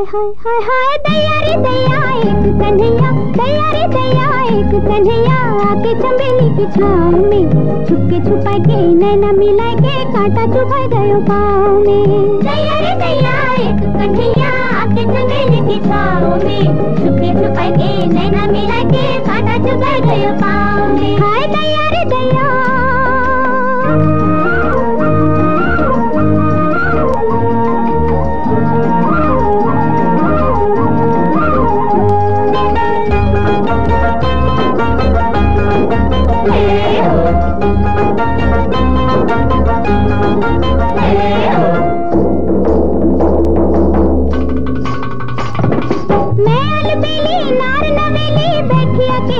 दया रे दया एक कन्हैया दया रे दया, एक कन्हैया आके चमेली की छाँव में छुपके छुपा के नैना मिला के कांटा चुभा गयो पाँव में दया रे दया एक कन्हैया आके चमेली की छाँव में छुपके छुपा के नैना मिला के कांटा चुभा गयो पाँव में। हाय दया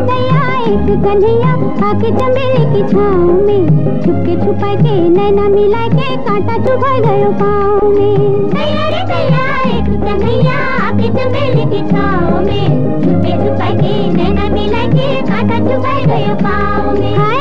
दया एक कन्हैया आके चमेली की छाँव में, छुपके छुपा के नैना मिला के कांटा चुभा गयो पाँव में। दया रे एक कन्हैया आके छाँव में, छुपके छुपा के नैना मिला के कांटा चुभा गयो पाँव में।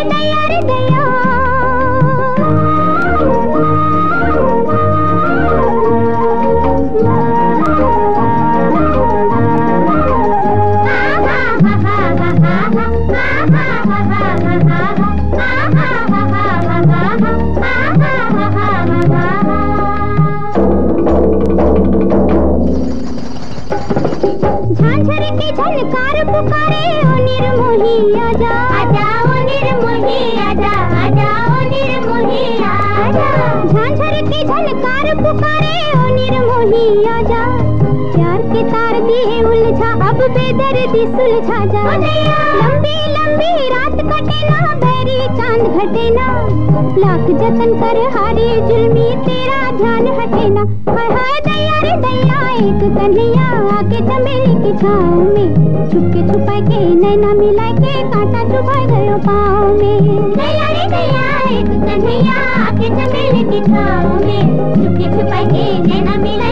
झांझर की झनकार पुकारे, ओ निर्मोही आजा आजा ओ निर्मोही आजा आजा ओ निर्मोही आजा झांझर की झनकार पुकारे, ओ निर्मोही आजा प्यार के तार दिए उलझा, अब बेदर्दी सुलझा जा। लंबी लंबी रात कटे ना, बैरी चाँद घटे ना। लाख जतन कर हारे जुल्मी, तेरा ध्यान हटे ना। हाय हाय छुपा के नैना मिला के कांटा चुभा गयो पाँव में। दया रे दया एक कन्हैया आके चमेली की छाँव में। छुपके छुपा के नैना मिला